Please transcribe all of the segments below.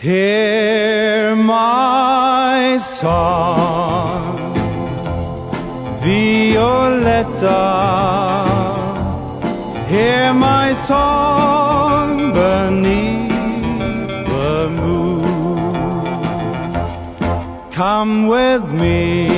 Hear my song, Violetta. Hear my song beneath the moon. Come with me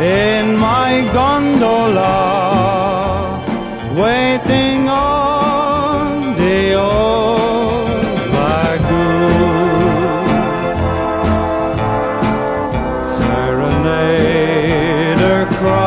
in my gondola,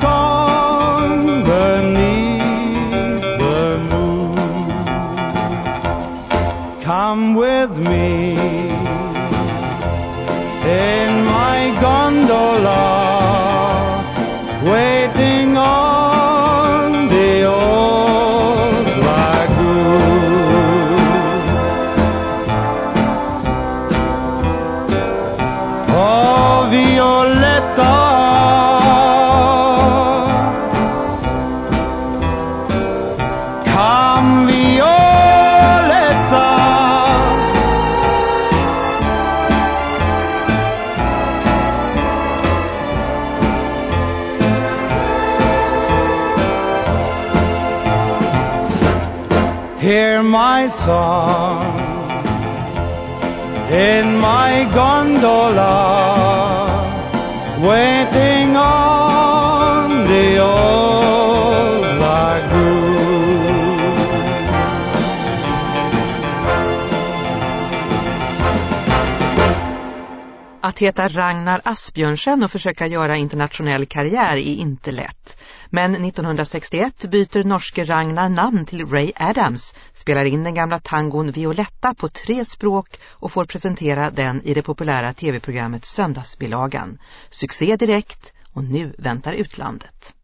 Song beneath the moon. Come with me Hear my song. In my gondola, Att heta Ragnar Asbjörnsen och försöka göra internationell karriär är inte lätt. Men 1961 byter norske Ragnar namn till Ray Adams, spelar in den gamla tangon Violetta på tre språk och får presentera den i det populära tv-programmet Söndagsbilagan. Succé direkt och nu väntar utlandet.